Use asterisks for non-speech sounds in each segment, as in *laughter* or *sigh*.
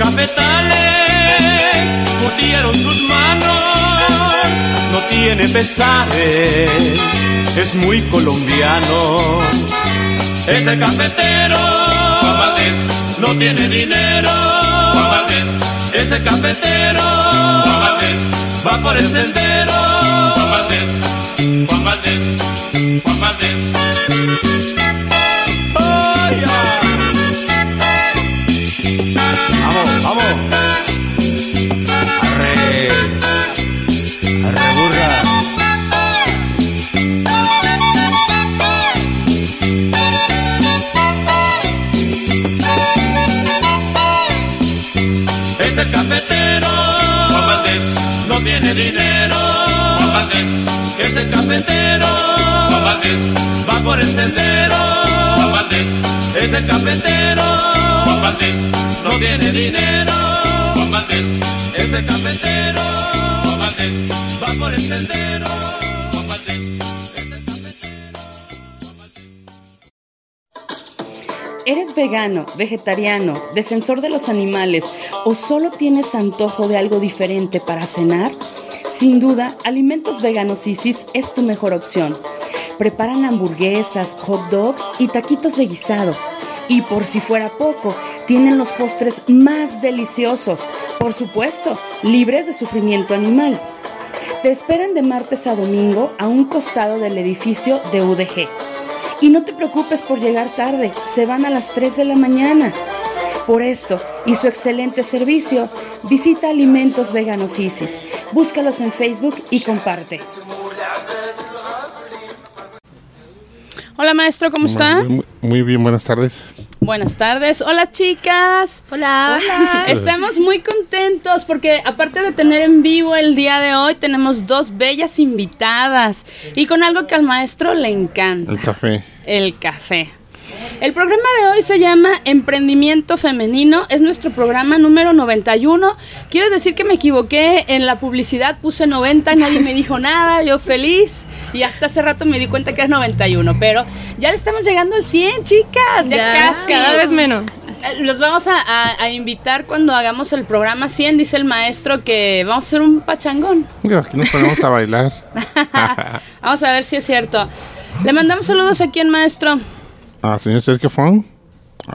Cafetales curtieron sus manos, no tiene pesares, es muy colombiano. Ese cafetero, no tiene dinero. Ese cafetero, va por el sendero, guapates, guapates, guapates. Por el sendero, guapates. Ese cafetero, guapates, no tiene dinero, guapates. Ese cafetero, va por el sendero, cafetero. ¿Eres vegano, vegetariano, defensor de los animales o solo tienes antojo de algo diferente para cenar? Sin duda, Alimentos Veganos Isis es tu mejor opción. Preparan hamburguesas, hot dogs y taquitos de guisado. Y por si fuera poco, tienen los postres más deliciosos, por supuesto, libres de sufrimiento animal. Te esperan de martes a domingo a un costado del edificio de UDG. Y no te preocupes por llegar tarde, se van a las 3 de la mañana. Por esto y su excelente servicio, visita Alimentos Veganos Isis. Búscalos en Facebook y comparte. Hola maestro, ¿cómo está? Muy, muy bien, buenas tardes. Buenas tardes. Hola chicas. Hola. Estamos muy contentos porque aparte de tener en vivo el día de hoy, tenemos dos bellas invitadas y con algo que al maestro le encanta, El café. el café. El programa de hoy se llama Emprendimiento Femenino, es nuestro programa número 91. Quiero decir que me equivoqué en la publicidad, puse 90, nadie me dijo nada, yo feliz y hasta hace rato me di cuenta que era 91, pero ya le estamos llegando al 100, chicas, ya, casi. Cada vez menos. Eh, Los vamos a, a- a invitar cuando hagamos el programa 100, dice el maestro que vamos a hacer un pachangón. Digo, Aquí nos ponemos a bailar. *laughs* Vamos a ver si es cierto. Le mandamos saludos aquí al maestro. Ah, señor Sergio Fong,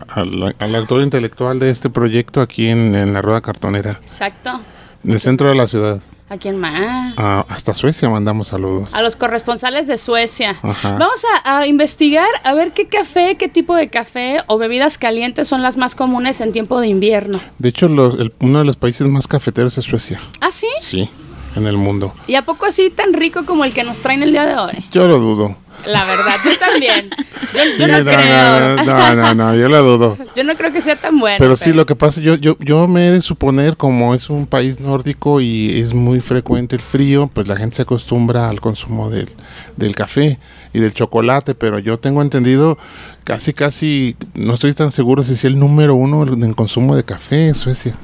al, al autor intelectual de este proyecto aquí en, en la Rueda Cartonera, Exacto. en el centro de la ciudad. ¿A quién más? Ah, hasta Suecia mandamos saludos. A los corresponsales de Suecia. Ajá. Vamos a, a investigar a ver qué café, qué tipo de café o bebidas calientes son las más comunes en tiempo de invierno. De hecho, los- el- uno de los países más cafeteros es Suecia. ¿Ah, sí? Sí, en el mundo. ¿Y a poco así tan rico como el que nos traen el día de hoy? Yo lo dudo. La verdad. Yo también. Yo, yo Sí, no, no, creo. no, no, no, no, yo la dudo. Yo no creo que sea tan bueno. Pero sí, lo que pasa, yo, yo, yo me he de suponer, como es un país nórdico y es muy frecuente el frío, pues la gente se acostumbra al consumo del, del café y del chocolate, pero yo tengo entendido, casi, casi, no estoy tan seguro si es el número uno en en consumo de café en Suecia.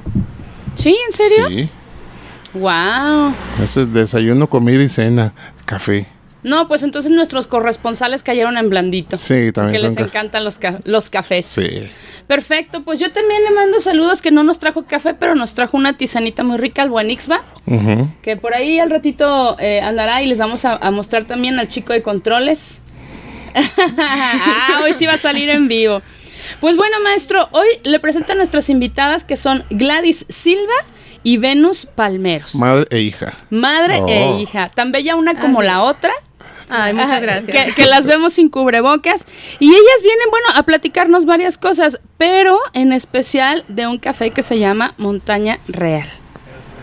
¿Sí? ¿En serio? Sí, Wow. eso es desayuno, comida y cena, café. No, pues entonces nuestros corresponsales cayeron en blandito. Sí, también Que les ca- encantan los, ca- los cafés. Sí. Perfecto, pues yo también le mando saludos que no nos trajo café, pero nos trajo una tisanita muy rica, el Ujú. que por ahí al ratito eh, andará y les vamos a, a mostrar también al chico de controles. *laughs* ah, hoy sí va a salir en vivo. Pues bueno, maestro, hoy le presento a nuestras invitadas que son Gladys Silva y Venus Palmeros. Madre e hija. Madre e Oh. hija, tan bella una como Así la es. otra. Ay, muchas Ajá, gracias. Que, que las vemos sin cubrebocas. Y ellas vienen, bueno, a platicarnos varias cosas, pero en especial de un café que se llama Montaña Real.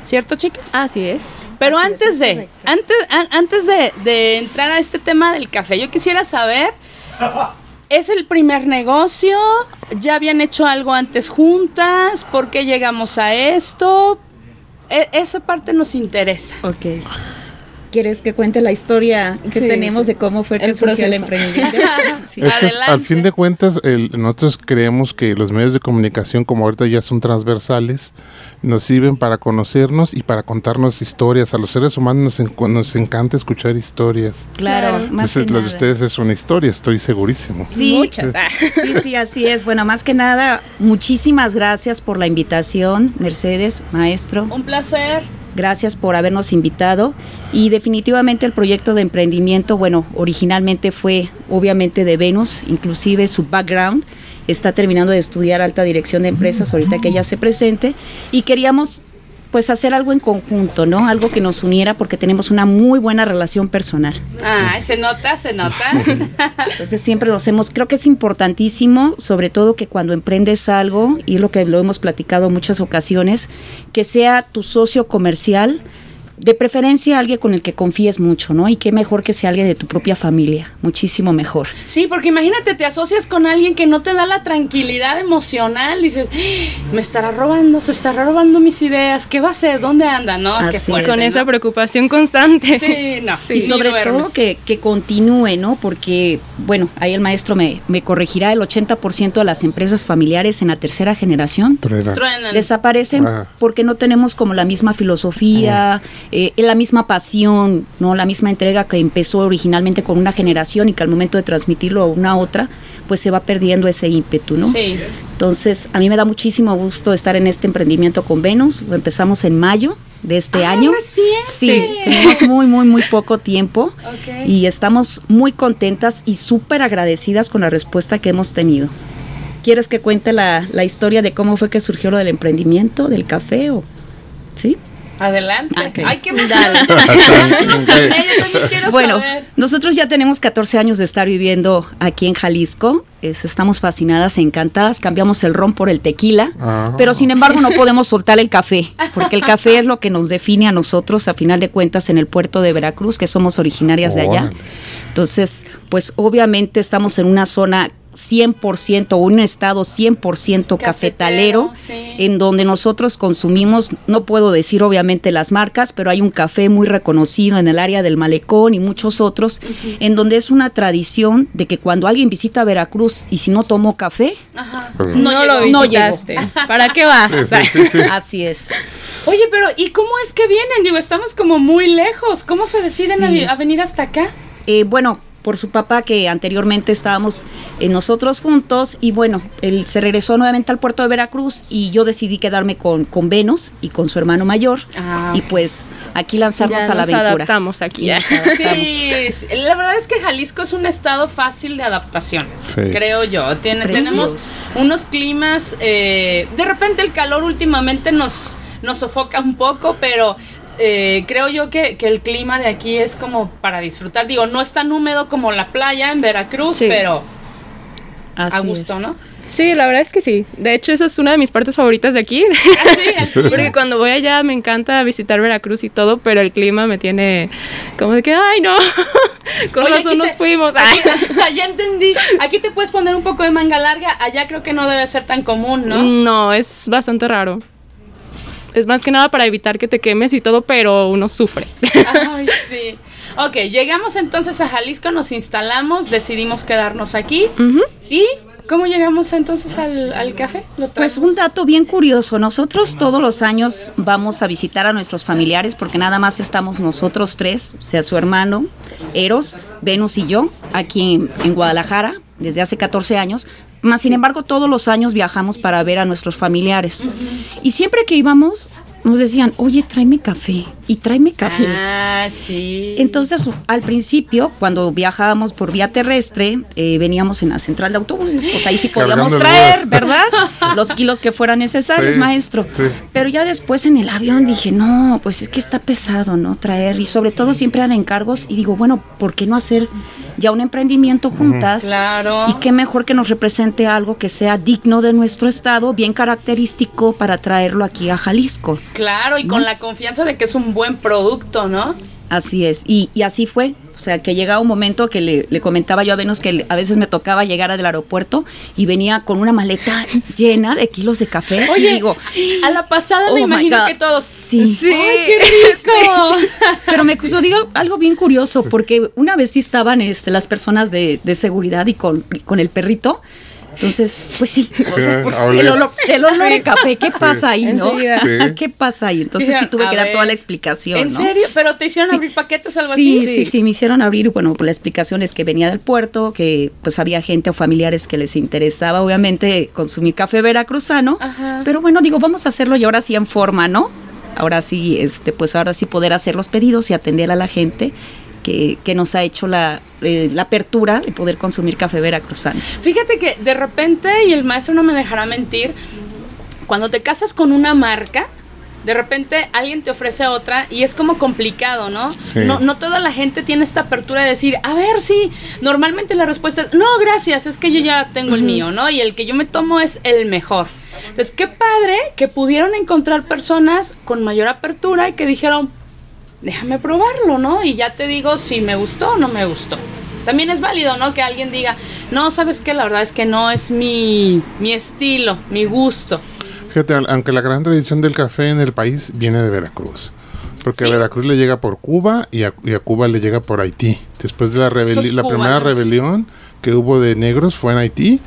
¿Cierto, chicas? Así es. pero así antes es de, antes, an- antes de, de entrar a este tema del café, yo quisiera saber, ¿es el primer negocio? ¿Ya habían hecho algo antes juntas? ¿Por qué llegamos a esto? E- esa parte nos interesa. Ok. ¿Quieres que cuente la historia que Sí. tenemos de cómo fue que surgió el emprendimiento? *laughs* Sí. Es que al fin de cuentas, el- nosotros creemos que los medios de comunicación, como ahorita ya son transversales, nos sirven para conocernos y para contarnos historias. A los seres humanos nos, encu- nos encanta escuchar historias. Claro, más Entonces, que lo de ustedes es una historia, estoy segurísimo. Sí, Muchas. Ah. sí, sí, así es. Bueno, más que nada, muchísimas gracias por la invitación, Mercedes, maestro. Un placer. Gracias por habernos invitado. Y definitivamente el proyecto de emprendimiento, bueno, originalmente fue obviamente de Venus, inclusive su background. Está terminando de estudiar alta dirección de empresas ahorita que ella se presente. Y queríamos pues hacer algo en conjunto, ¿no? Algo que nos uniera porque tenemos una muy buena relación personal. Ay, se nota, se nota. *laughs* Entonces siempre los hemos, creo que es importantísimo, sobre todo que cuando emprendes algo, y lo que lo hemos platicado en muchas ocasiones, que sea tu socio comercial, de preferencia alguien con el que confíes mucho, ¿no? Y qué mejor que sea alguien de tu propia familia, muchísimo mejor. Sí, porque imagínate, te asocias con alguien que no te da la tranquilidad emocional. Dices, "Ah, me estará robando, se estará robando mis ideas. ¿Qué va a hacer? ¿Dónde anda? ¿No? Qué Así fuerte, es. con ¿no? esa preocupación constante. Sí, no. y sobre todo que, que continúe, ¿no? Porque, bueno, ahí el maestro me, me corregirá, el 80% de las empresas familiares en la tercera generación Truena. Truenan. desaparecen Ah. porque no tenemos como la misma filosofía, eh, la misma pasión, no la misma entrega que empezó originalmente con una generación y que al momento de transmitirlo a una otra, pues se va perdiendo ese ímpetu, ¿no? Sí. Entonces, a mí me da muchísimo gusto estar en este emprendimiento con Venus. Lo empezamos en mayo de este Ah, año. reciente. Sí, tenemos muy, muy, muy poco tiempo Ok. y estamos muy contentas y súper agradecidas con la respuesta que hemos tenido. ¿Quieres que cuente la, la historia de cómo fue que surgió lo del emprendimiento, del café o...? ¿Sí? Adelante. Ok. Ay, qué. *laughs* Dale. Yo Bueno, saber. nosotros ya tenemos 14 años de estar viviendo aquí en Jalisco. Es- estamos fascinadas, encantadas. Cambiamos el ron por el tequila. Ah. Pero sin embargo no podemos soltar el café, porque el café es lo que nos define a nosotros, a final de cuentas, en el puerto de Veracruz, que somos originarias de allá. Entonces, pues obviamente estamos en una zona 100%, un estado 100% cafetalero, Cafetero, sí. en donde nosotros consumimos, no puedo decir obviamente las marcas, pero hay un café muy reconocido en el área del malecón y muchos otros, en donde es una tradición de que cuando alguien visita Veracruz y si no tomó café, Ajá. No, lo No visitaste. ¿Para qué vas? Sí, sí, sí, sí. *laughs* así es. Oye, pero ¿y cómo es que vienen? Digo, estamos como muy lejos. ¿Cómo se deciden a a, venir hasta acá? Eh, bueno, por su papá que anteriormente estábamos eh, nosotros juntos y bueno, él se regresó nuevamente al puerto de Veracruz y yo decidí quedarme con, con Venus y con su hermano mayor Ah, y pues aquí lanzarnos Ya a la nos aventura. adaptamos aquí. Y nos adaptamos. Sí, sí, la verdad es que Jalisco es un estado fácil de adaptación, Sí. creo yo. Tiene, tenemos unos climas, eh, de repente el calor últimamente nos, nos sofoca un poco, pero eh, creo yo que, que el clima de aquí es como para disfrutar. Digo, no es tan húmedo como la playa en Veracruz, Sí. pero Así a gusto, es. ¿no? Sí, la verdad es que sí. De hecho, esa es una de mis partes favoritas de aquí. Ah, sí. *laughs* Porque cuando voy allá me encanta visitar Veracruz y todo, pero el clima me tiene como de que, ay, no, *laughs* con Oye, razón nos te- fuimos. aquí- *laughs* ya entendí. Aquí te puedes poner un poco de manga larga. Allá creo que no debe ser tan común, ¿no? No, es bastante raro. Es más que nada para evitar que te quemes y todo, pero uno sufre. Ay, sí. Ok, llegamos entonces a Jalisco, nos instalamos, decidimos quedarnos aquí. ¿Y cómo llegamos entonces al, al café? ¿Lo Pues un dato bien curioso, nosotros todos los años vamos a visitar a nuestros familiares porque nada más estamos nosotros tres, o sea, su hermano, Eros, Venus y yo, aquí en, en Guadalajara, desde hace 14 años. Más sin embargo, todos los años viajamos para ver a nuestros familiares. Y siempre que íbamos, nos decían, oye, tráeme café, y tráeme café. Ah, sí. Entonces, al principio, cuando viajábamos por vía terrestre, eh, veníamos en la central de autobuses, pues ahí sí podíamos Cargando traer. ¿verdad? *laughs* Los kilos que fueran necesarios, Sí, maestro. sí. Pero ya después en el avión dije, no, pues es que está pesado, ¿no? Traer, y sobre todo siempre eran encargos, y digo, bueno, ¿por qué no hacer ya un emprendimiento juntas? Claro. Y qué mejor que nos represente algo que sea digno de nuestro estado, bien característico para traerlo aquí a Jalisco. Claro, y con la confianza de que es un buen producto, ¿no? Así es, y, y así fue. O sea, que llegaba un momento que le, le comentaba yo a Venus que le- a veces me tocaba llegar del aeropuerto y venía con una maleta llena de kilos de café. Oye, y digo, a la pasada Oh me imagino God, que todos. sí. ¡Ay, qué rico! pero me sucedió algo bien curioso porque una vez sí estaban este, las personas de, de seguridad y con, y con el perrito. Entonces, pues sí, o sea, *laughs* el, olor, el olor de café, ¿qué pasa ahí, no? Sí. ¿Qué pasa ahí? Entonces sí tuve que dar toda la explicación, ¿En ¿no? serio? ¿Pero te hicieron Sí. abrir paquetes o algo sí, así? Sí, sí, me hicieron abrir, y bueno, pues la explicación es que venía del puerto, que pues había gente o familiares que les interesaba, obviamente, consumir café veracruzano, Ajá. pero bueno, digo, vamos a hacerlo y ahora sí en forma, ¿no? Ahora sí, este, pues ahora sí poder hacer los pedidos y atender a la gente que, que nos ha hecho la, eh, la apertura de poder consumir café veracruzano. Fíjate que de repente, y el maestro no me dejará mentir, cuando te casas con una marca, de repente alguien te ofrece otra y es como complicado, ¿no? Sí. No, no toda la gente tiene esta apertura de decir, a ver, sí, normalmente la respuesta es, no, gracias, es que yo ya tengo el mío, ¿no? Y el que yo me tomo es el mejor. Entonces, qué padre que pudieron encontrar personas con mayor apertura y que dijeron, déjame probarlo, ¿no? Y ya te digo si me gustó o no me gustó. También es válido, ¿no? Que alguien diga, no, sabes qué, la verdad es que no es mi, mi estilo, mi gusto. Fíjate, aunque la gran tradición del café en el país viene de Veracruz. Porque Sí. a Veracruz le llega por Cuba y a, y a Cuba le llega por Haití. Después de la primera rebelión que hubo de negros fue en Haití.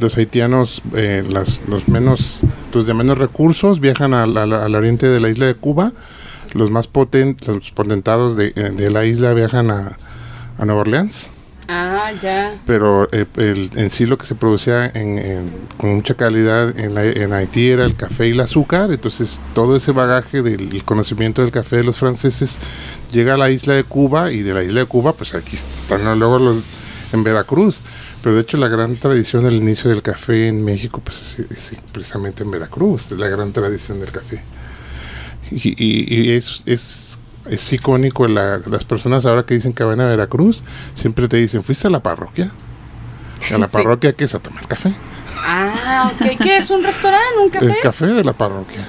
Los haitianos, eh, las- los menos, los de menos recursos viajan al, al- al oriente de la isla de Cuba. Los más potentes, los potentados de, eh, de la isla viajan a, a Nueva Orleans Ah, ya. pero eh, el- en sí lo que se producía en- en- con mucha calidad en, la- en Haití era el café y el azúcar, entonces todo ese bagaje del el conocimiento del café de los franceses llega a la isla de Cuba y de la isla de Cuba pues aquí están ¿no? luego los en Veracruz, pero de hecho la gran tradición del inicio del café en México pues es, es precisamente en Veracruz, la gran tradición del café. Y, y- y es, es, es icónico, la- las personas ahora que dicen que van a Veracruz, siempre te dicen, ¿fuiste a la parroquia? A la *laughs* Sí. parroquia que es a tomar café. Ah, ok. ¿Qué es un restaurante? ¿Un *laughs* café? El café de la parroquia.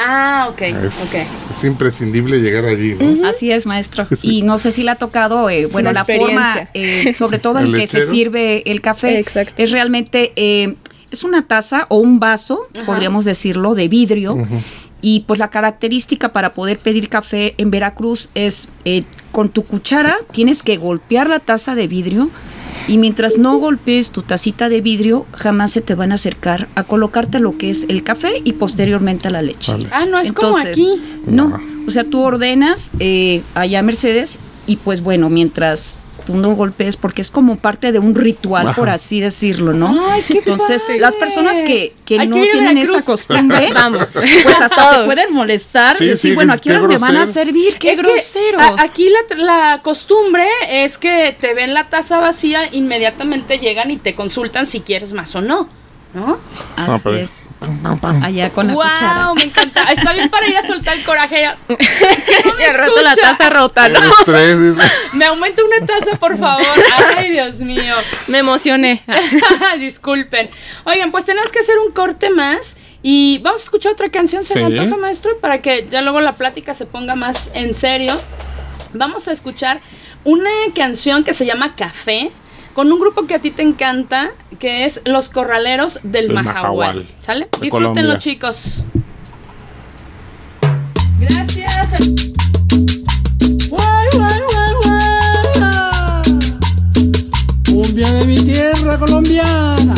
Ah, ok, Es, ok. es imprescindible llegar allí, ¿no? Así es, maestro. *laughs* Sí. Y no sé si le ha tocado, eh, bueno, la forma, eh, sobre todo en ¿El que se sirve el café, Exacto. es realmente, eh, es una taza o un vaso, podríamos decirlo, de vidrio. Y pues la característica para poder pedir café en Veracruz es eh, con tu cuchara tienes que golpear la taza de vidrio y mientras no golpees tu tacita de vidrio jamás se te van a acercar a colocarte lo que es el café y posteriormente la leche. Vale. Ah, no es como aquí. No, o sea, tú ordenas eh, allá a Mercedes y pues bueno, mientras tú no golpees, porque es como parte de un ritual, por así decirlo, ¿no? Ay, qué Entonces, padre. las personas que, que no que a tienen esa costumbre, *laughs* Vamos. pues hasta se Todos. pueden molestar Sí, y decir, sí, bueno, qué aquí horas me van a servir, qué Es que groseros. a- aquí la, la costumbre es que te ven la taza vacía, inmediatamente llegan y te consultan si quieres más o no. ¿No? Así Allá con la wow, cuchara. me encanta. Está bien para ir a soltar el coraje. ya. *laughs* ¿Qué no me Y al rato la taza rota, ¿no? Me aumenta una taza, por favor. Ay, Dios mío. Me emocioné. *laughs* Disculpen. Oigan, pues tenemos que hacer un corte más y vamos a escuchar otra canción, ¿se Sí. antoja, maestro? Para que ya luego la plática se ponga más en serio. Vamos a escuchar una canción que se llama Café con un grupo que a ti te encanta, que es Los Corraleros del, Del Mahahual. Mahahual, ¿Sale? de Disfrútenlo, Colombia. chicos. Gracias. Guay, guay, guay, guay. Cumbia de mi tierra colombiana.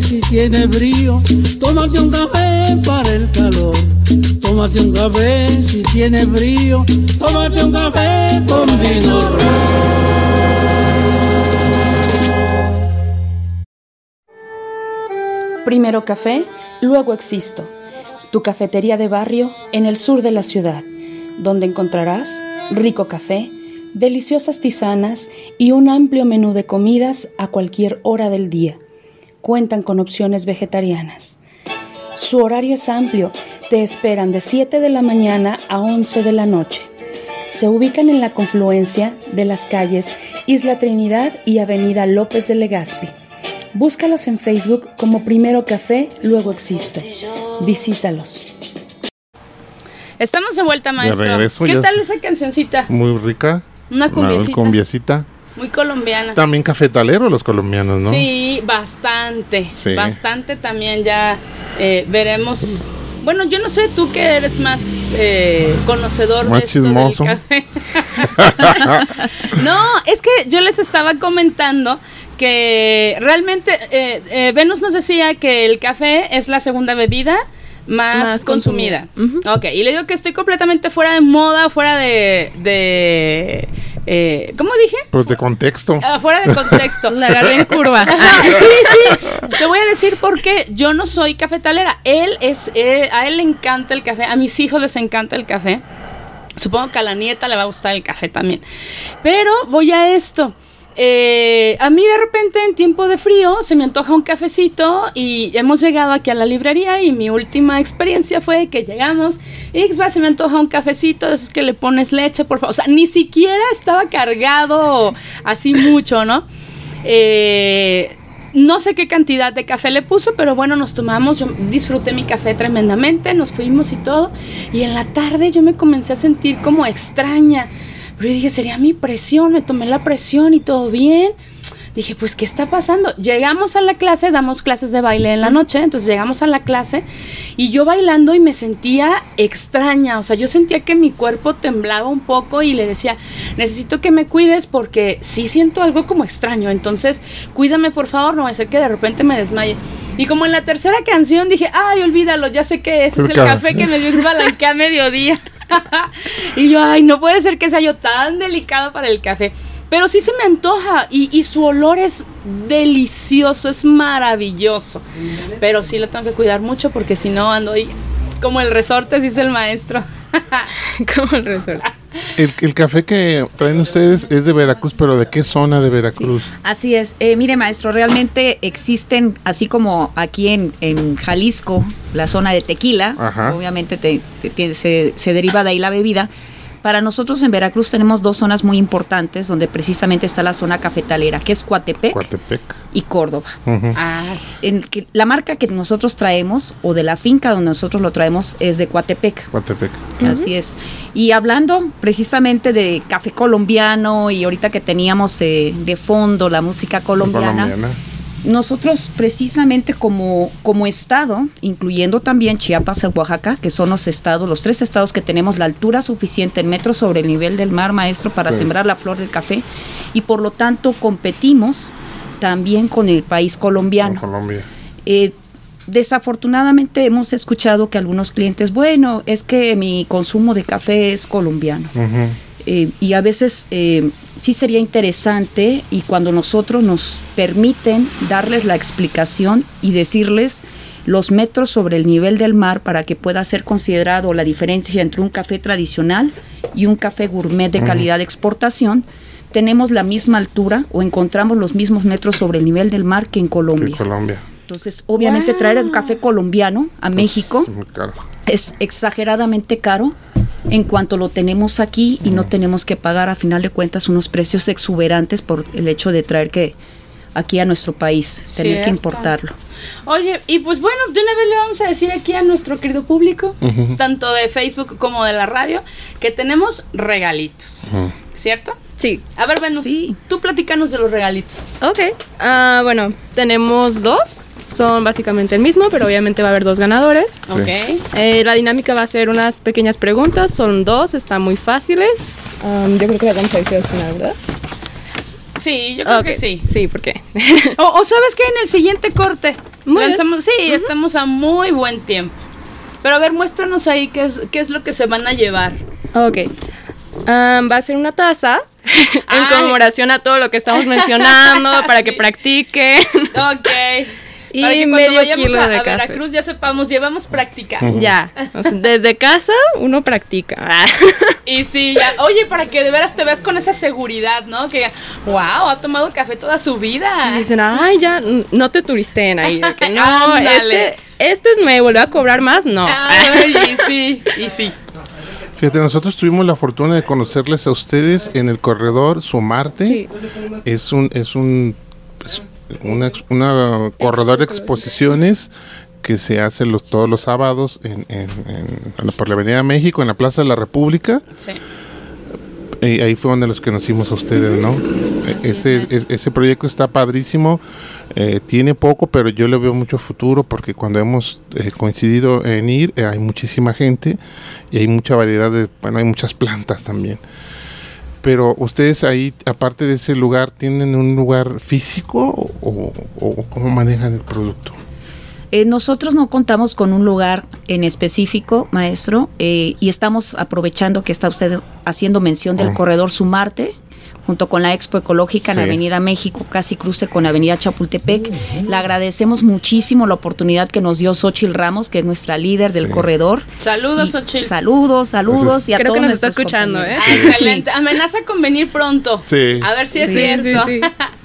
Si tiene frío. Tómate un café para el calor. Tómate un café si tiene frío. Tómate un café con vino. Primero café, luego existo. Tu cafetería de barrio en el sur de la ciudad, donde encontrarás rico café, deliciosas tisanas y un amplio menú de comidas a cualquier hora del día. Cuentan con opciones vegetarianas. Su horario es amplio. Te esperan de 7 de la mañana a 11 de la noche. Se ubican en la confluencia de las calles Isla Trinidad y Avenida López de Legazpi. Búscalos en Facebook como Primero Café, luego Existo. Visítalos. Estamos de vuelta, maestro. regreso, ¿Qué tal esa cancioncita? Muy rica. Una cumbiecita. cumbiecita. Muy colombiana. También cafetalero los colombianos, ¿no? Sí, bastante. Sí. Bastante también ya eh, veremos. Bueno, yo no sé, tú que eres más eh, conocedor Más de esto del chismoso. café. *laughs* *laughs* no, es que yo les estaba comentando que realmente eh, eh, Venus nos decía que el café es la segunda bebida más, Más consumida. consumida. Ok, y le digo que estoy completamente fuera de moda, fuera de... de eh, ¿Cómo dije? Pues de contexto. Ah, fuera de contexto. *laughs* La agarré en curva. Ajá, *laughs* sí, sí. Te voy a decir por qué. Yo no soy cafetalera. Él es, eh, a él le encanta el café. A mis hijos les encanta el café. Supongo que a la nieta le va a gustar el café también. Pero voy a esto. Eh, a mí de repente en tiempo de frío se me antoja un cafecito y hemos llegado aquí a la librería y mi última experiencia fue que llegamos y va, se me antoja un cafecito de esos que le pones leche, por favor. O sea, ni siquiera estaba cargado así mucho, ¿no? Eh, no sé qué cantidad de café le puso, pero bueno, nos tomamos, yo disfruté mi café tremendamente, nos fuimos y todo. Y en la tarde yo me comencé a sentir como extraña. Pero yo dije, sería mi presión, me tomé la presión y todo bien. Dije, pues, ¿qué está pasando? Llegamos a la clase, damos clases de baile en la noche, entonces llegamos a la clase y yo bailando y me sentía extraña, o sea, yo sentía que mi cuerpo temblaba un poco y le decía, necesito que me cuides porque sí siento algo como extraño, entonces cuídame por favor, no va a ser que de repente me desmaye. Y como en la tercera canción dije, ay, olvídalo, ya sé que ese es El café que me dio Xbalanque *laughs* a mediodía. *laughs* y yo, ay, no puede ser que sea yo tan delicado para el café. Pero sí se me antoja y, y su olor es delicioso, es maravilloso. Pero sí lo tengo que cuidar mucho porque si no ando ahí como el resorte, dice el maestro. *laughs* Como el resorte. El, el café que traen ustedes es de Veracruz, pero ¿de qué zona de Veracruz? Así es. Eh, mire, maestro, realmente existen, así como aquí en, en Jalisco, la zona de tequila, Ajá. obviamente te- te- te- se, se deriva de ahí la bebida. Para nosotros en Veracruz tenemos dos zonas muy importantes donde precisamente está la zona cafetalera, que es Coatepec Coatepec. y Córdoba. Ah, sí. En que- la marca que nosotros traemos o de la finca donde nosotros lo traemos es de Coatepec. Coatepec. Así es. Y hablando precisamente de café colombiano y ahorita que teníamos eh, de fondo la música colombiana, Colombiana. Nosotros precisamente como, como estado, incluyendo también Chiapas y Oaxaca, que son los estados, los tres estados que tenemos la altura suficiente en metros sobre el nivel del mar, maestro, para sembrar la flor del café, y por lo tanto competimos también con el país colombiano. Colombia. Eh, desafortunadamente hemos escuchado que algunos clientes, bueno, es que mi consumo de café es colombiano. Eh, y a veces eh, sí sería interesante y cuando nosotros nos permiten darles la explicación y decirles los metros sobre el nivel del mar para que pueda ser considerado la diferencia entre un café tradicional y un café gourmet de calidad de exportación, tenemos la misma altura o encontramos los mismos metros sobre el nivel del mar que en En Colombia. Colombia. Entonces, obviamente traer un café colombiano a México Es muy caro. es exageradamente caro en cuanto lo tenemos aquí y no tenemos que pagar a final de cuentas unos precios exuberantes por el hecho de traer que aquí a nuestro país, tener que importarlo. Oye, y pues bueno, de una vez le vamos a decir aquí a nuestro querido público, tanto de Facebook como de la radio, que tenemos regalitos. ¿Cierto? Sí. A ver, Venus, Sí. tú platicanos de los regalitos. Ok. Ah, bueno, tenemos dos. Son básicamente el mismo, pero obviamente va a haber dos ganadores. Sí. Ok. Eh, la dinámica va a ser unas pequeñas preguntas. Son dos, están muy fáciles. Um, yo creo que las vamos a decir al final, ¿verdad? Sí, yo creo Ok, que sí. Sí, ¿por qué? O, o sabes que en el siguiente corte Muy bien. lanzamos, sí, estamos a muy buen tiempo. Pero a ver, muéstranos ahí qué es, qué es lo que se van a llevar. ok. Um, va a ser una taza *laughs* en conmemoración a todo lo que estamos mencionando *laughs* para que practiquen. Ok. Y Para que cuando medio vayamos kilo a, de a café. Veracruz ya sepamos, llevamos práctica. ya. O sea, desde casa uno practica. *laughs* Y sí, ya. Oye, para que de veras te veas con esa seguridad, ¿no? Que, wow, ha tomado café toda su vida. Y dicen, ay, ya, no te turisteen ahí. de que no, este este es me volvió a cobrar más, no. Ay, *laughs* y sí, y sí. Fíjate, nosotros tuvimos la fortuna de conocerles a ustedes en el corredor Sumarte. Sí. Es un, es un, una, una corredor de exposiciones que se hace los, todos los sábados en, en- en- por la Avenida México, en la Plaza de la República. Sí. Y ahí fue donde los conocimos a ustedes, ¿no? E- ese, es- ese proyecto está padrísimo, eh, tiene poco, pero yo le veo mucho futuro porque cuando hemos eh, coincidido en ir, eh, hay muchísima gente y hay mucha variedad de, bueno, hay muchas plantas también. Pero ustedes ahí, aparte de ese lugar, ¿tienen un lugar físico o, o cómo manejan el producto? Eh, nosotros no contamos con un lugar en específico, maestro, eh, y estamos aprovechando que está usted haciendo mención del Ah. corredor Sumarte, junto con la Expo Ecológica en Sí. Avenida México, casi cruce con Avenida Chapultepec. Le agradecemos muchísimo la oportunidad que nos dio Xochil Ramos, que es nuestra líder del Sí. corredor. Saludos, Y- Xochitl. Saludos, saludos. Y a Creo que todos nos está escuchando. Ah, excelente. Amenaza con venir pronto. Sí. A ver si es Sí, cierto. sí, sí.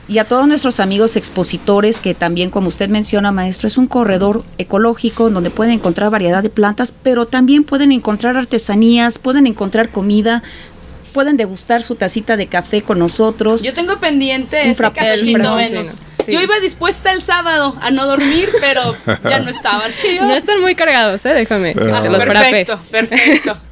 Y a todos nuestros amigos expositores, que también, como usted menciona, maestro, es un corredor ecológico donde pueden encontrar variedad de plantas, pero también pueden encontrar artesanías, pueden encontrar comida, pueden degustar su tacita de café con nosotros. Yo tengo pendiente Un ese sí. Yo iba dispuesta el sábado a no dormir, pero ya no estaban. *laughs* No están muy cargados, ¿eh? Déjame. Ah, los perfecto, perfecto. *laughs*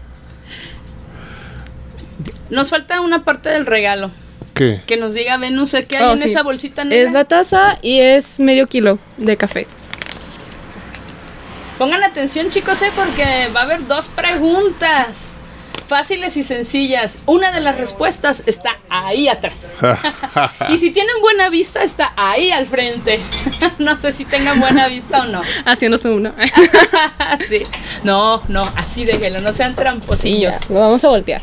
Nos falta una parte del regalo. ¿Qué? Que nos diga Venus ¿qué hay Oh, en sí. esa bolsita negra. Es la taza y es medio kilo de café. Pongan atención, chicos, ¿eh? porque va a haber dos preguntas. Fáciles y sencillas. Una de las respuestas está ahí atrás. *laughs* y si tienen buena vista, está ahí al frente. *laughs* no sé si tengan buena vista o no. *laughs* Haciéndose uno. sí. No, no, así déjenlo, no sean tramposillos. Lo vamos a voltear.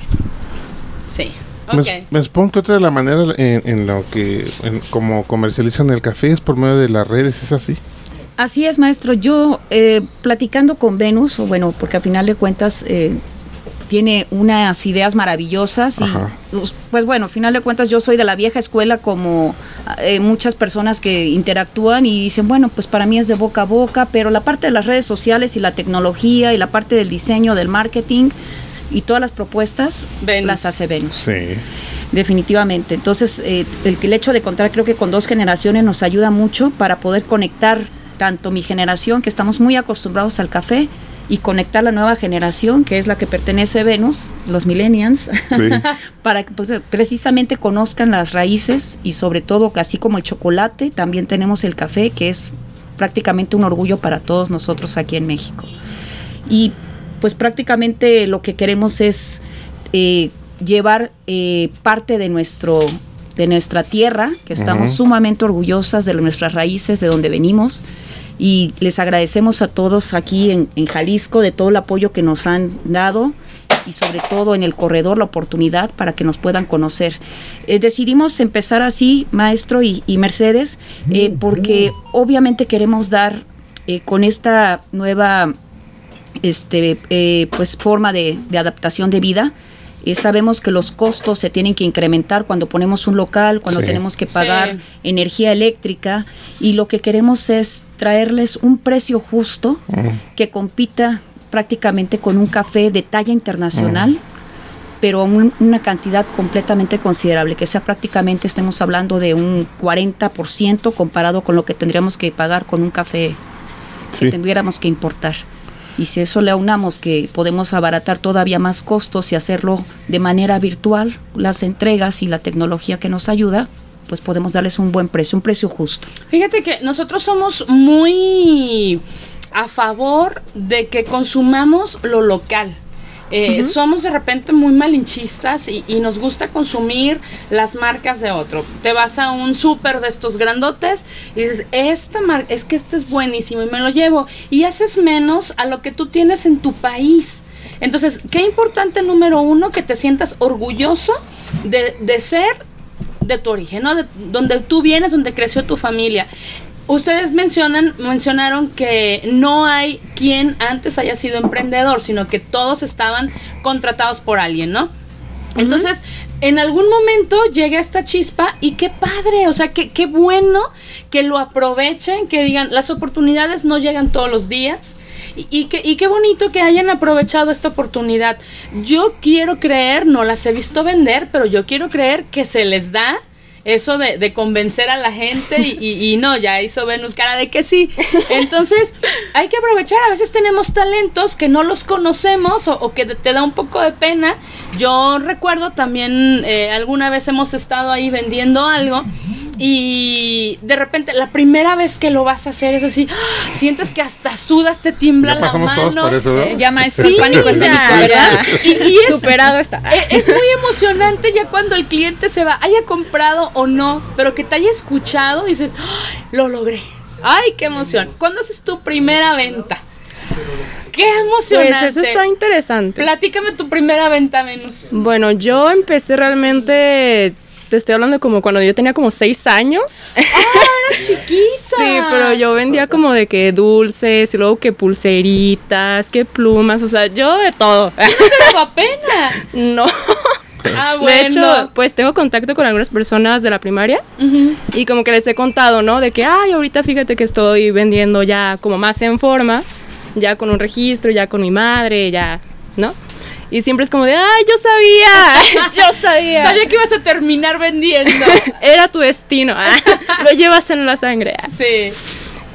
Sí. Me, Ok. me supongo que otra de la manera en, en lo que, en- como comercializan el café es por medio de las redes, ¿es así? Así es, maestro. Yo, eh, platicando con Venus, o bueno, porque a final de cuentas eh, tiene unas ideas maravillosas y, Ajá. pues, pues bueno, final de cuentas yo soy de la vieja escuela como eh, muchas personas que interactúan y dicen, bueno, pues para mí es de boca a boca, pero la parte de las redes sociales y la tecnología y la parte del diseño, del marketing y todas las propuestas Venus. las hace Venus. Sí. Definitivamente. Entonces, eh, el, el hecho de contar creo que con dos generaciones nos ayuda mucho para poder conectar tanto mi generación, que estamos muy acostumbrados al café, y conectar la nueva generación, que es la que pertenece a Venus, los millennials, Sí. *laughs* para que pues, precisamente conozcan las raíces y sobre todo, que así como el chocolate, también tenemos el café, que es prácticamente un orgullo para todos nosotros aquí en México. Y pues prácticamente lo que queremos es eh, llevar eh, parte de nuestro de nuestra tierra, que estamos sumamente orgullosas de nuestras raíces, de donde venimos, y les agradecemos a todos aquí en, en Jalisco de todo el apoyo que nos han dado y sobre todo en el corredor la oportunidad para que nos puedan conocer. Eh, decidimos empezar así, maestro y, y Mercedes, eh, porque obviamente queremos dar eh, con esta nueva este, eh, pues forma de, de adaptación de vida. Eh, sabemos que los costos se tienen que incrementar cuando ponemos un local, cuando Sí. tenemos que pagar Sí. energía eléctrica y lo que queremos es traerles un precio justo que compita prácticamente con un café de talla internacional, pero un- una cantidad completamente considerable, que sea prácticamente, estemos hablando de un 40% comparado con lo que tendríamos que pagar con un café que tuviéramos que importar. Y si eso le aunamos que podemos abaratar todavía más costos y hacerlo de manera virtual, las entregas y la tecnología que nos ayuda, pues podemos darles un buen precio, un precio justo. Fíjate que nosotros somos muy a favor de que consumamos lo local. Eh, Somos de repente muy malinchistas y, y nos gusta consumir las marcas de otro. Te vas a un súper de estos grandotes y dices, esta marca, es que este es buenísimo y me lo llevo. Y haces menos a lo que tú tienes en tu país. Entonces, qué importante número uno que te sientas orgulloso de, de ser de tu origen, ¿no? De donde tú vienes, donde creció tu familia. Ustedes mencionan, mencionaron que no hay quien antes haya sido emprendedor, sino que todos estaban contratados por alguien, ¿no? Entonces, en algún momento llega esta chispa y qué padre, o sea, qué, qué bueno que lo aprovechen, que digan, las oportunidades no llegan todos los días. Y, y que, y qué bonito que hayan aprovechado esta oportunidad. Yo quiero creer, no las he visto vender, pero yo quiero creer que se les da eso de, de convencer a la gente y, y- y no, ya hizo Venus cara de que sí. Entonces, hay que aprovechar, a veces tenemos talentos que no los conocemos o, o que te da un poco de pena. Yo recuerdo también, eh, alguna vez hemos estado ahí vendiendo algo. Y de repente, la primera vez que lo vas a hacer es así, ¡ah! sientes que hasta sudas, te tiembla Ya la mano. todos por eso, ¿no? Eh, ya maestro, Sí, pánico. Y, y es, Superado está. e- es muy emocionante ya cuando el cliente se va, haya comprado o no, pero que te haya escuchado, dices, "Ay, lo logré. Ay, qué emoción. ¿Cuándo haces tu primera venta? Qué emocionante. Pues eso está interesante. Platícame tu primera venta, Venus. Bueno, yo empecé realmente, te estoy hablando como cuando yo tenía como seis años. *laughs* Eras chiquita. Sí, pero yo vendía como de que dulces y luego que pulseritas, que plumas, o sea, yo de todo. No te daba pena. *laughs* no. Ah, De bueno. hecho, pues tengo contacto con algunas personas de la primaria y como que les he contado, ¿no? De que, ay, ahorita fíjate que estoy vendiendo ya como más en forma, ya con un registro, ya con mi madre, ya, ¿no? Y siempre es como de, ay, yo sabía, *laughs* yo sabía. Sabía que ibas a terminar vendiendo. *laughs* Era tu destino, ah, *laughs* lo llevas en la sangre. ah. Sí.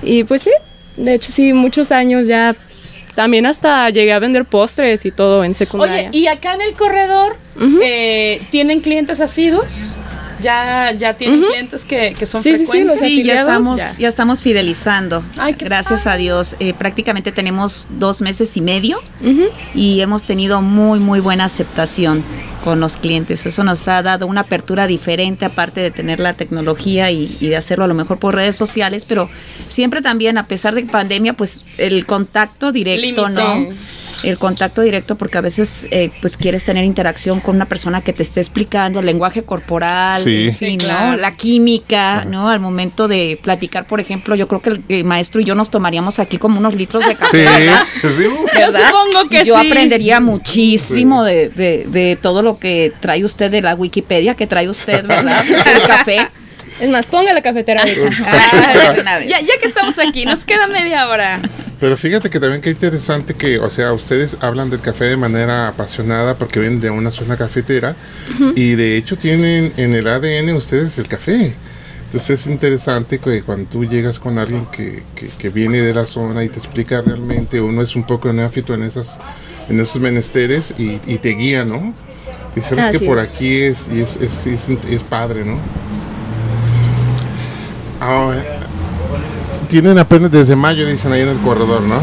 Y pues sí, de hecho sí, muchos años ya. También hasta llegué a vender postres y todo en secundaria. Oye, y acá en el corredor, eh, ¿tienen clientes asiduos? Ya, ya tienen clientes que, que son Sí, sí, sí, frecuentes. Sí, ya estamos, ya. ya. estamos fidelizando. Ay, qué Gracias a Dios. Eh, prácticamente tenemos dos meses y medio y hemos tenido muy, muy buena aceptación con los clientes. Eso nos ha dado una apertura diferente, aparte de tener la tecnología y, y de hacerlo a lo mejor por redes sociales, pero siempre también, a pesar de pandemia, pues el contacto directo, Limitado. ¿no? El contacto directo, porque a veces eh, pues quieres tener interacción con una persona que te esté explicando el lenguaje corporal, Sí. en fin, Sí, ¿no? claro. La química, ¿no? Al momento de platicar, por ejemplo, yo creo que el, el maestro y yo nos tomaríamos aquí como unos litros de café. Sí, ¿verdad? *laughs* sí. Yo supongo que yo sí. aprendería muchísimo de, de- de todo lo que trae usted de la Wikipedia que trae usted, ¿verdad? *laughs* El café. Es más, ponga la cafetera. Ah, de una vez. Ya, ya que estamos aquí, nos queda media hora. Pero fíjate que también qué interesante que, o sea, ustedes hablan del café de manera apasionada porque vienen de una zona cafetera y de hecho tienen en el ADN ustedes el café. Entonces es interesante que cuando tú llegas con alguien que, que, que viene de la zona y te explica realmente, uno es un poco neófito en esas en esos menesteres y, y te guía, ¿no? Y sabes Así que por es. aquí es, y es, es, es, es padre, ¿no? Ah, tienen apenas desde mayo, dicen ahí en el corredor, ¿no?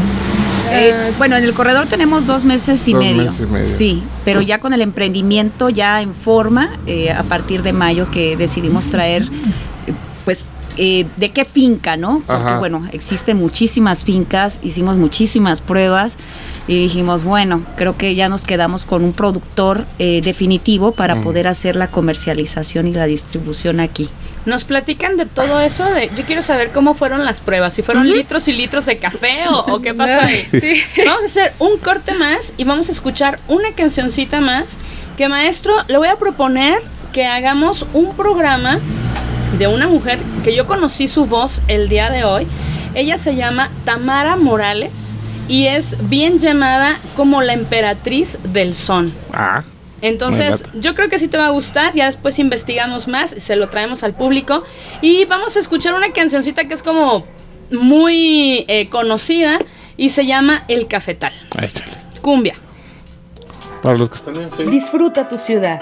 Eh, bueno, en el corredor tenemos dos meses y, Dos medio. meses y medio. Sí, pero ya con el emprendimiento ya en forma, eh, a partir de mayo que decidimos traer, pues, eh, de qué finca, ¿no? Porque, Ajá. bueno, existen muchísimas fincas, hicimos muchísimas pruebas y dijimos, bueno, creo que ya nos quedamos con un productor eh, definitivo para poder hacer la comercialización y la distribución aquí. Nos platican de todo eso. De, yo quiero saber cómo fueron las pruebas. Si fueron litros y litros de café o, o qué pasó ahí. *laughs* Vamos a hacer un corte más y vamos a escuchar una cancioncita más. Que maestro, le voy a proponer que hagamos un programa de una mujer que yo conocí su voz el día de hoy. Ella se llama Tamara Morales y es bien llamada como la emperatriz del son. Ah, Entonces, yo creo que sí te va a gustar. Ya después investigamos más, se lo traemos al público. Y vamos a escuchar una cancioncita que es como muy eh, conocida y se llama El Cafetal. échale. Cumbia. Para los que están en. Disfruta tu ciudad.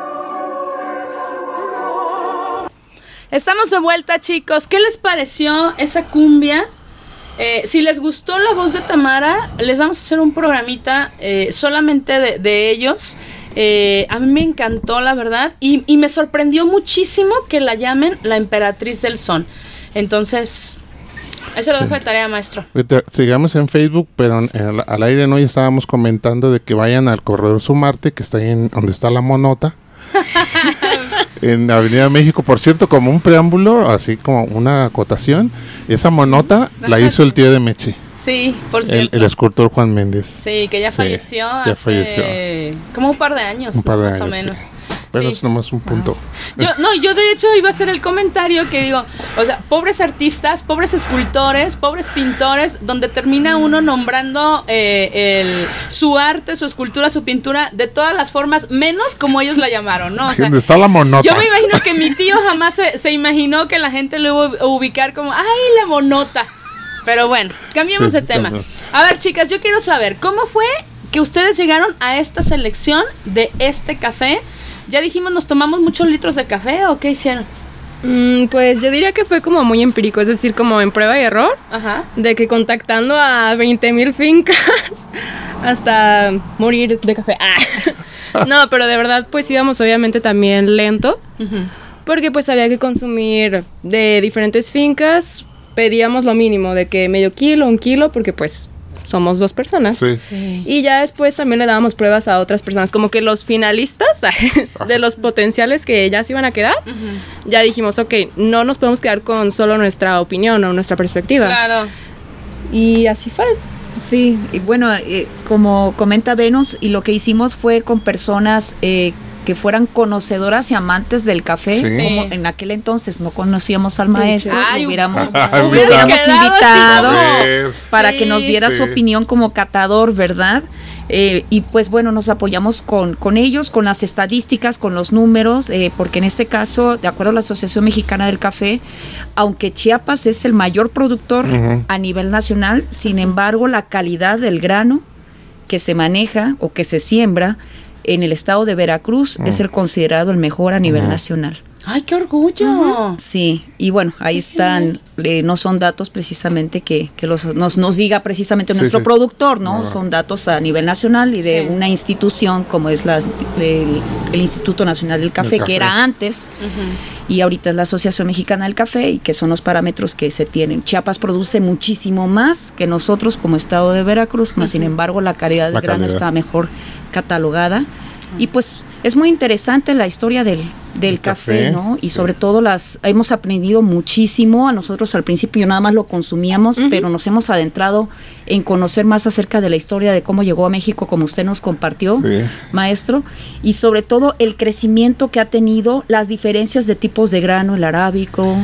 Estamos de vuelta, chicos. ¿Qué les pareció esa cumbia? Eh, si les gustó la voz de Tamara, les vamos a hacer un programita eh, solamente de, de ellos. Eh, a mí me encantó, la verdad, y, y me sorprendió muchísimo que la llamen la emperatriz del son. Entonces, eso lo dejo de tarea, maestro. Sigamos en Facebook, pero en- en- al aire no ya estábamos comentando de que vayan al corredor Sumarte, que está ahí en donde está la monota. *laughs* en Avenida México, por cierto, como un preámbulo, así como una acotación, esa monota la hizo el tío de Meche, Sí, por cierto. el escultor Juan Méndez. Sí, que ya Sí, falleció ya hace falleció. como un par de años, Un par de más o años, sí. menos. Pero Sí. es nomás un punto. Yo, no, yo de hecho iba a hacer el comentario que digo, o sea, pobres artistas, pobres escultores, pobres pintores, donde termina uno nombrando eh, el, su arte, su escultura, su pintura, de todas las formas, menos como ellos la llamaron, ¿no? O sea, ¿Dónde está la monota? yo me imagino que mi tío jamás se, se imaginó que la gente lo iba a ubicar como, ay, la monota. Pero bueno, cambiemos Sí, de tema. A ver, chicas, yo quiero saber, ¿cómo fue que ustedes llegaron a esta selección de este café? Ya dijimos, ¿nos tomamos muchos litros de café o qué hicieron? Mm, pues yo diría que fue como muy empírico, es decir, como en prueba y error, Ajá. de que contactando a 20 mil fincas *laughs* hasta morir de café. Ah. *laughs* No, pero de verdad pues íbamos obviamente también lento, porque pues había que consumir de diferentes fincas, pedíamos lo mínimo, de que medio kilo, un kilo, porque pues somos dos personas. Sí. Sí. Y ya después también le dábamos pruebas a otras personas, como que los finalistas *laughs* de los potenciales que ya se iban a quedar, ya dijimos, ok, no nos podemos quedar con solo nuestra opinión o nuestra perspectiva. Claro. Y así fue. Sí, y bueno, eh, como comenta Venus, y lo que hicimos fue con personas eh, que fueran conocedoras y amantes del café. Sí. Como en aquel entonces no conocíamos al maestro, Ay, lo hubiéramos, *laughs* lo hubiéramos invitado para Sí. que nos diera su opinión como catador, ¿verdad? Eh, y pues bueno, nos apoyamos con, con ellos, con las estadísticas, con los números, eh, porque en este caso, de acuerdo a la Asociación Mexicana del Café, aunque Chiapas es el mayor productor a nivel nacional, sin embargo, la calidad del grano que se maneja o que se siembra en el estado de Veracruz es el considerado el mejor a nivel nacional. Ay, qué orgullo. Sí, y bueno, ahí están, eh, no son datos precisamente que, que los, nos, nos diga precisamente Sí, nuestro sí. productor, ¿no? Son datos a nivel nacional y de Sí. una institución como es las- el, el Instituto Nacional del Café, café. que era antes, y ahorita es la Asociación Mexicana del Café, y que son los parámetros que se tienen. Chiapas produce muchísimo más que nosotros como estado de Veracruz, más sin embargo la calidad del grano está mejor catalogada. Y pues es muy interesante la historia del, del El café, café, ¿no? Y sí. sobre todo las hemos aprendido muchísimo. A nosotros al principio nada más lo consumíamos, pero nos hemos adentrado en conocer más acerca de la historia de cómo llegó a México, como usted nos compartió, Sí. maestro, y sobre todo el crecimiento que ha tenido, las diferencias de tipos de grano, el arábico,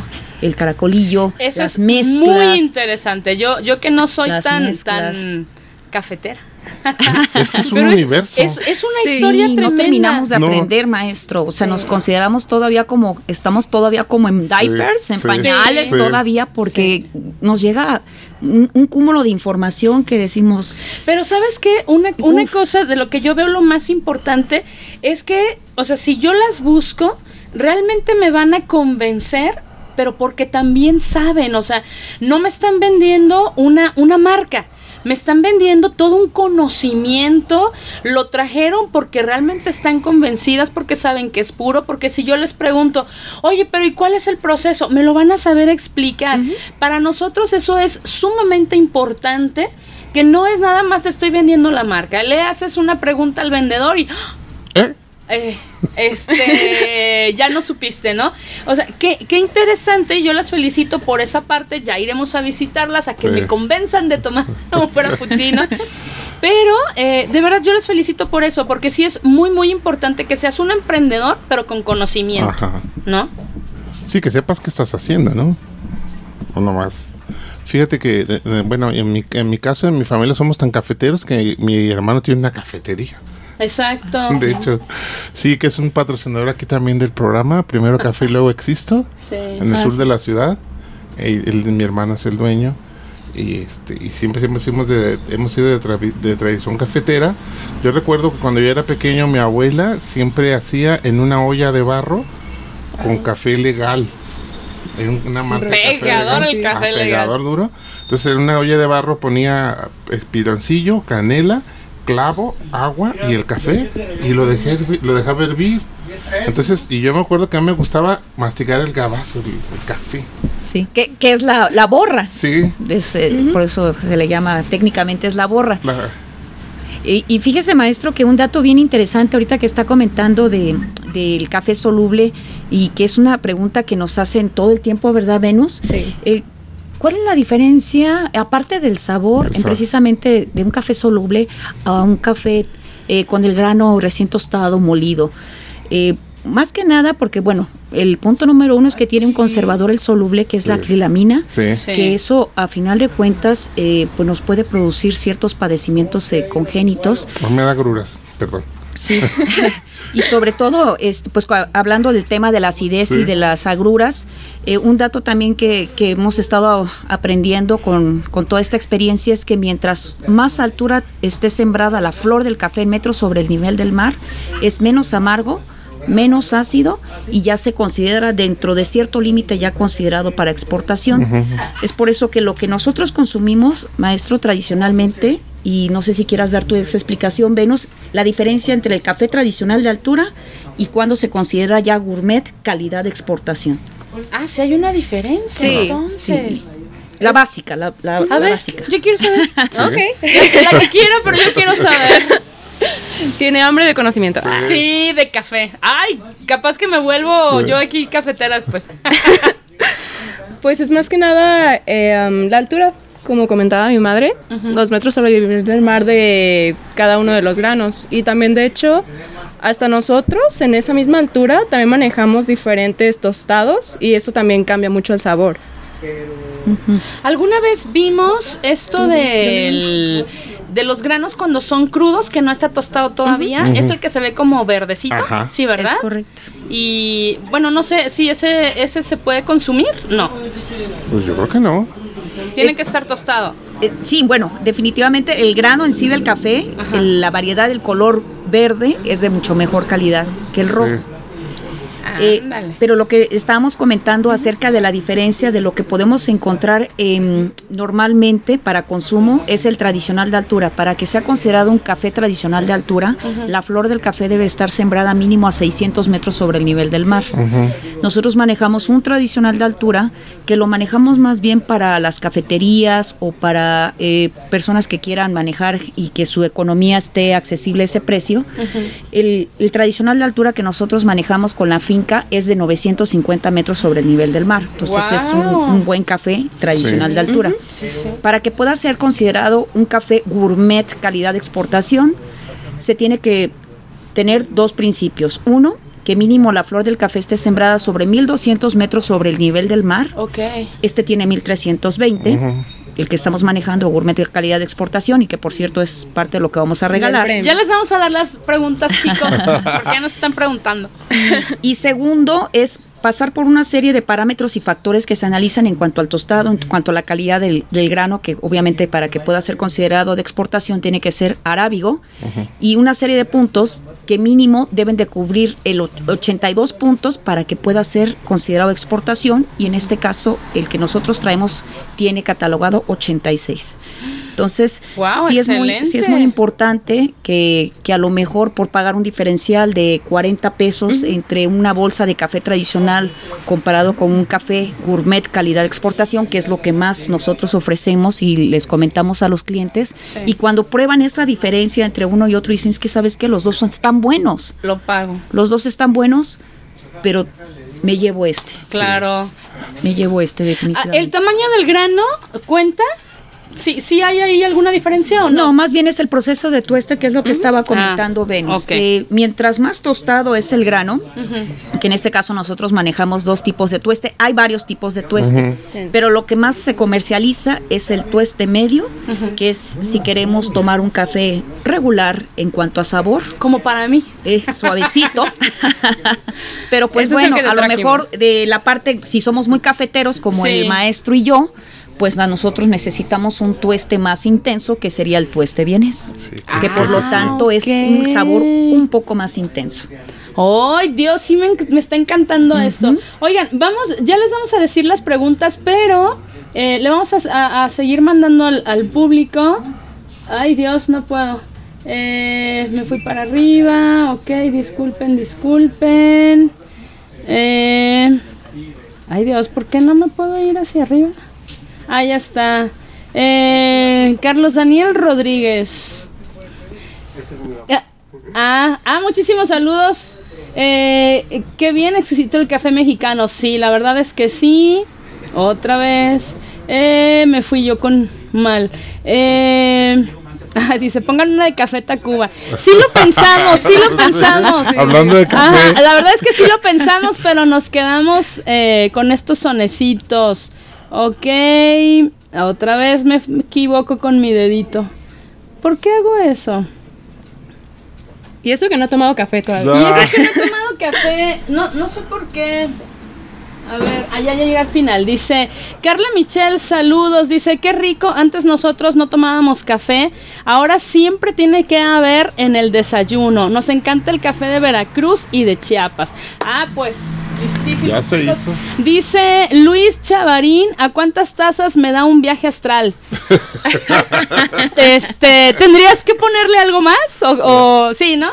el caracolillo, Eso las es mezclas. muy interesante. Yo, yo que no soy tan, mezclas. tan cafetera. *laughs* Es que es un Pero universo. Es, es una Sí, historia tremenda. no terminamos de No. aprender, maestro. O sea, nos consideramos todavía como, estamos todavía como en Sí, diapers, en sí. pañales Sí. todavía, porque nos llega un, un cúmulo de información que decimos, Pero sabes qué, una, una Uf. cosa de lo que yo veo lo más importante es que, o sea, si yo las busco, realmente me van a convencer, pero porque también saben, o sea, no me están vendiendo una, una marca. Me están vendiendo todo un conocimiento, lo trajeron porque realmente están convencidas, porque saben que es puro, porque si yo les pregunto, oye, pero ¿y cuál es el proceso? Me lo van a saber explicar. Para nosotros eso es sumamente importante, que no es nada más te estoy vendiendo la marca. Le haces una pregunta al vendedor y ¿Eh? Eh, este, ya no supiste, ¿no? O sea, qué, qué interesante, yo las felicito por esa parte, ya iremos a visitarlas, a que Sí. me convenzan de tomar *laughs* un frappuccino. Pero eh, de verdad yo les felicito por eso, porque sí es muy, muy importante que seas un emprendedor, pero con conocimiento, Ajá. ¿no? Sí, que sepas qué estás haciendo, ¿no? O nomás. Fíjate que, bueno, en mi, en mi caso, en mi familia somos tan cafeteros que mi hermano tiene una cafetería. Exacto. *laughs* De hecho, sí, que es un patrocinador aquí también del programa. Primero Café y luego Existo, Sí. en el sur de la ciudad. Él- mi hermano es el dueño. Y, este, y siempre hemos, hemos, de- hemos sido de, travi- de tradición cafetera. Yo recuerdo que cuando yo era pequeño, mi abuela siempre hacía en una olla de barro con café legal. En un- una marca de café Pegador legal. el café Ah, legal. Pegador duro. Entonces en una olla de barro ponía espironcillo, canela, clavo, agua y el café y lo dejé lo dejaba hervir. Entonces, y yo me acuerdo que a mí me gustaba masticar el gabazo, el, el café. Sí, que, que es la, la borra. Sí. Es, eh, Por eso se le llama, técnicamente es la borra. la- Y, y fíjese, maestro, que un dato bien interesante ahorita que está comentando de, del café soluble y que es una pregunta que nos hacen todo el tiempo, ¿verdad, Venus? Sí. Eh, ¿Cuál es la diferencia, aparte del sabor, en precisamente de un café soluble a un café eh, con el grano recién tostado, molido? Eh, más que nada porque, bueno, el punto número uno es que tiene un conservador el soluble, que es la acrilamina, sí. Sí. que eso a final de cuentas eh, pues nos puede producir ciertos padecimientos eh, congénitos No me da gruras, perdón. sí *laughs* y sobre todo este, pues hablando del tema de la acidez Sí. y de las agruras eh, un dato también que, que hemos estado aprendiendo con, con toda esta experiencia es que mientras más altura esté sembrada la flor del café en metros sobre el nivel del mar es menos amargo menos ácido y ya se considera dentro de cierto límite ya considerado para exportación. Es por eso que lo que nosotros consumimos, maestro, tradicionalmente, y no sé si quieras dar tu esa explicación, Venus, la diferencia entre el café tradicional de altura y cuando se considera ya gourmet calidad de exportación. Ah, sí hay una diferencia. Sí, entonces. La básica, la, la- A la ver, básica. yo quiero saber. *laughs* Ok. *laughs* La que quiero, pero yo quiero saber. Tiene hambre de conocimiento. Sí, de café. Ay, capaz que me vuelvo Sí. yo aquí cafetera después. *laughs* Pues es más que nada eh, um, la altura, como comentaba mi madre, dos metros sobre el nivel del mar de cada uno de los granos. Y también, de hecho, hasta nosotros en esa misma altura también manejamos diferentes tostados y eso también cambia mucho el sabor. ¿Alguna vez vimos esto del, de los granos cuando son crudos, que no está tostado todavía? Es el que se ve como verdecito. Ajá. Sí, ¿verdad? Es correcto. Y bueno, no sé si ese, ese se puede consumir. No, Pues yo creo que no. tiene que estar tostado. Eh, sí, bueno, definitivamente el grano en sí del café, el- la variedad del color verde es de mucho mejor calidad que el rojo. Sí. Eh, Ándale. pero lo que estábamos comentando acerca de la diferencia de lo que podemos encontrar em, normalmente para consumo es el tradicional de altura. Para que sea considerado un café tradicional de altura, la flor del café debe estar sembrada mínimo a 600 metros sobre el nivel del mar. Nosotros manejamos un tradicional de altura que lo manejamos más bien para las cafeterías o para eh, personas que quieran manejar y que su economía esté accesible a ese precio. el, el tradicional de altura que nosotros manejamos con la finca es de 950 metros sobre el nivel del mar. Entonces es un, buen café tradicional Sí. de altura. Sí, sí. Para que pueda ser considerado un café gourmet calidad de exportación, se tiene que tener dos principios. Uno, que mínimo la flor del café esté sembrada sobre 1200 metros sobre el nivel del mar. Ok. Este tiene 1320, el que estamos manejando gourmet de calidad de exportación y que por cierto es parte de lo que vamos a regalar. Ya les vamos a dar las preguntas, chicos, porque ya nos están preguntando. Y segundo es pasar por una serie de parámetros y factores que se analizan en cuanto al tostado, en cuanto a la calidad del, del grano, que obviamente para que pueda ser considerado de exportación tiene que ser arábigo, y una serie de puntos que mínimo deben de cubrir el o- 82 puntos para que pueda ser considerado de exportación, y en este caso el que nosotros traemos tiene catalogado 86. Entonces, Guau, sí, es muy, sí es muy importante que, que a lo mejor por pagar un diferencial de 40 pesos entre una bolsa de café tradicional comparado con un café gourmet calidad de exportación, que es lo que más nosotros ofrecemos y les comentamos a los clientes, y cuando prueban esa diferencia entre uno y otro dicen es que sabes que los dos están buenos, Lo pago. los dos están buenos, pero me llevo este, Claro. me llevo este Ah, definitivamente. ¿El tamaño del grano cuenta? ¿Sí, sí hay ahí alguna diferencia o no? No, más bien es el proceso de tueste, que es lo que estaba comentando Venus. ok. que mientras más tostado es el grano, que en este caso nosotros manejamos dos tipos de tueste, hay varios tipos de tueste, pero lo que más se comercializa es el tueste medio, que es si queremos tomar un café regular en cuanto a sabor, Como para mí. es suavecito. *laughs* Pero pues Ese bueno, a lo trajimos. mejor de la parte, si somos muy cafeteros como Sí. el maestro y yo, pues a nosotros necesitamos un tueste más intenso, que sería el tueste vienés. que por lo tanto es un sabor un poco más intenso. ¡Ay, Dios! Sí me, está encantando esto. Oigan, vamos, ya les vamos a decir las preguntas, pero eh, le vamos a, a- a seguir mandando al, al público. ¡Ay, Dios! No puedo. Eh, me fui para arriba. Ok, disculpen, disculpen. Eh, ay, Dios, ¿por qué no me puedo ir hacia arriba? Ah, ya está. Eh, Carlos Daniel Rodríguez. Ah, Ah, ah, muchísimos saludos. Eh, qué bien exquisito el café mexicano. Sí, la verdad es que sí. Otra vez. Eh, me fui yo con mal. Eh, ah, dice, pongan una de café Tacuba. Sí lo pensamos, sí lo pensamos. *laughs* Hablando de café. Ah, la verdad es que sí lo pensamos, pero nos quedamos eh, con estos sonecitos. Ok. Otra vez me equivoco con mi dedito. ¿Por qué hago eso? Y eso que no he tomado café todavía. Y Ah. eso que no he tomado café, no, no sé por qué. A ver, allá ya llega al final. Dice, Carla Michelle, saludos. Dice, qué rico. Antes nosotros no tomábamos café. Ahora siempre tiene que haber en el desayuno. Nos encanta el café de Veracruz y de Chiapas. Ah, pues, listísimo. Ya se hizo. Dice Luis Chavarín, ¿a cuántas tazas me da un viaje astral? *laughs* este, ¿tendrías que ponerle algo más? O, o- sí, ¿no?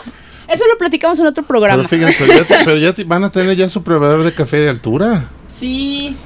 Eso lo platicamos en otro programa. Pero fíjense, pero ya, te- pero ya te- van a tener ya su proveedor de café de altura. Sí.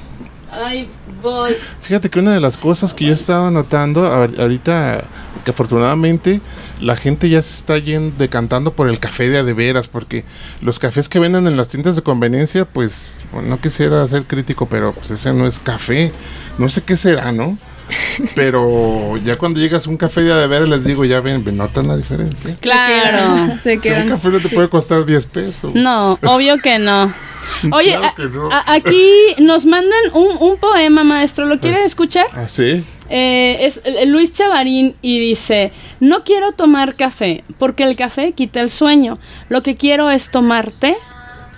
Ay, voy. Fíjate que una de las cosas que yo he estado notando ahor- ahorita, que afortunadamente la gente ya se está yendo decantando por el café de a de veras, porque los cafés que venden en las tiendas de conveniencia, pues no quisiera ser crítico, pero pues ese no es café. No sé qué será, ¿no? *laughs* Pero ya cuando llegas a un café de a de veras, les digo, ya ven, ven, notan la diferencia. Claro. Se O sea, un café no te puede costar 10 pesos. No, obvio que no. *laughs* Oye, Claro que no. a- aquí nos mandan un, un poema, maestro. ¿Lo quiere escuchar? ¿Ah, sí? Eh, es eh, Luis Chavarín y dice, no quiero tomar café porque el café quita el sueño. Lo que quiero es tomar té,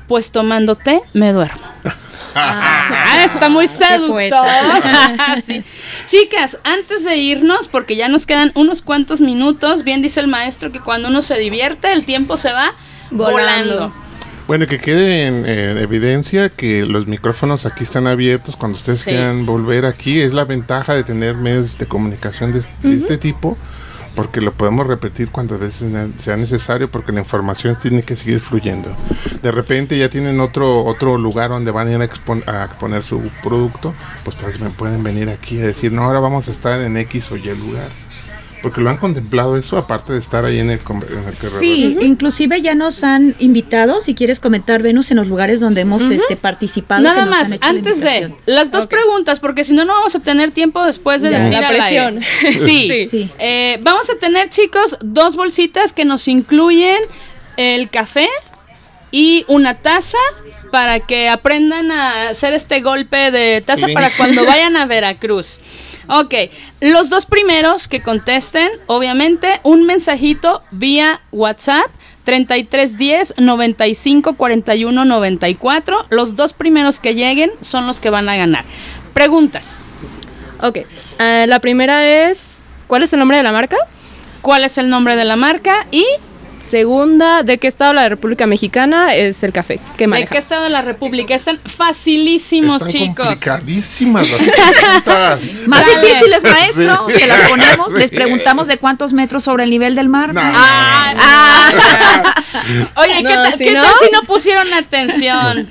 pues tomando té me duermo. *laughs* Ah, está muy seductor. *laughs* Sí. Chicas, antes de irnos, porque ya nos quedan unos cuantos minutos, bien dice el maestro que cuando uno se divierte, el tiempo se va volando. Volando. Bueno, que quede en, en evidencia que los micrófonos aquí están abiertos cuando ustedes Sí. quieran volver aquí. Es la ventaja de tener medios de comunicación de, de este tipo, porque lo podemos repetir cuantas veces sea necesario, porque la información tiene que seguir fluyendo. De repente ya tienen otro otro lugar donde van a ir a, expon- a exponer su producto, pues, pues me pueden venir aquí a decir, no, ahora vamos a estar en X o Y lugar. Porque lo han contemplado eso, aparte de estar ahí en el, en el Sí, inclusive ya nos han invitado, si quieres comentar, Venus, en los lugares donde hemos este, participado. que Nada nos han más, la antes de las dos preguntas, porque si no, no vamos a tener tiempo después de Ya, decir la al aire. presión. *laughs* *laughs* Sí, Sí. Sí. Eh, vamos a tener, chicos, dos bolsitas que nos incluyen el café y una taza para que aprendan a hacer este golpe de taza Bien. para cuando *laughs* vayan a Veracruz. Ok, los dos primeros que contesten, obviamente, un mensajito vía WhatsApp 3310 95 41 94. Los dos primeros que lleguen son los que van a ganar. Preguntas. Ok. ah, la primera es. ¿Cuál es el nombre de la marca? ¿Cuál es el nombre de la marca? Y Segunda, ¿de qué estado de la República Mexicana es el café? ¿Qué de qué estado de la República. Están facilísimos, Están chicos. complicadísimas las *laughs* preguntas. Más difíciles, maestro, Sí. que las ponemos, les preguntamos de cuántos metros sobre el nivel del mar. No, Ah, no. Oye, ¿qué, No, tal, si qué no- tal si no pusieron atención?